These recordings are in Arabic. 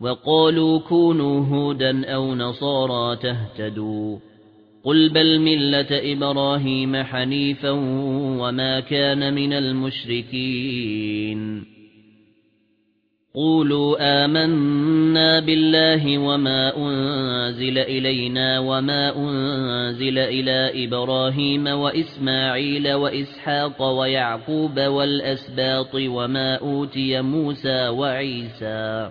وقالوا كونوا هودا أو نصارى تهتدوا قل بل ملة إبراهيم حنيفا وما كان من المشركين قولوا آمنا بالله وما أنزل إلينا وما أنزل إلى إبراهيم وإسماعيل وإسحاق ويعقوب والأسباط وما أوتي موسى وعيسى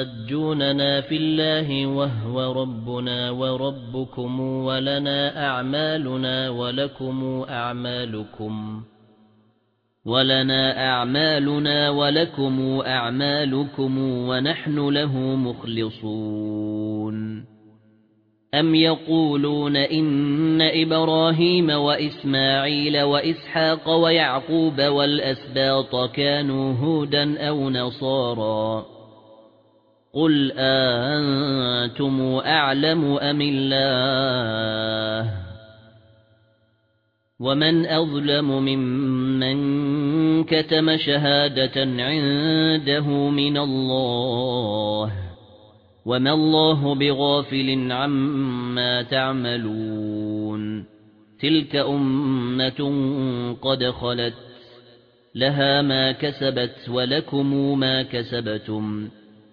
أتحاجوننا في الله وهو ربنا وربكم ولنا أعمالنا ولكم أعمالكم ولنا أعمالنا ولكم أعمالكم ونحن له مخلصون أَمْ يَقُولُونَ إِنَّ إِبْرَاهِيمَ وَإِسْمَاعِيلَ وَإِسْحَاقَ وَيَعْقُوبَ وَالْأَسْبَاطَ كَانُوا هُودًا أَوْ نَصَارَى قُلْ أَنْتُمْ أَعْلَمُ أَمِ اللَّهُ وَمَنْ أَظْلَمُ مِمَّنْ كَتَمَ شَهَادَةً عِندَهُ مِنَ اللَّهِ وَمَا اللَّهُ بِغَافِلٍ عَمَّا تَعْمَلُونَ تِلْكَ أُمَّةٌ قَدْ خَلَتْ لَهَا مَا كَسَبَتْ وَلَكُمْ مَا كَسَبْتُمْ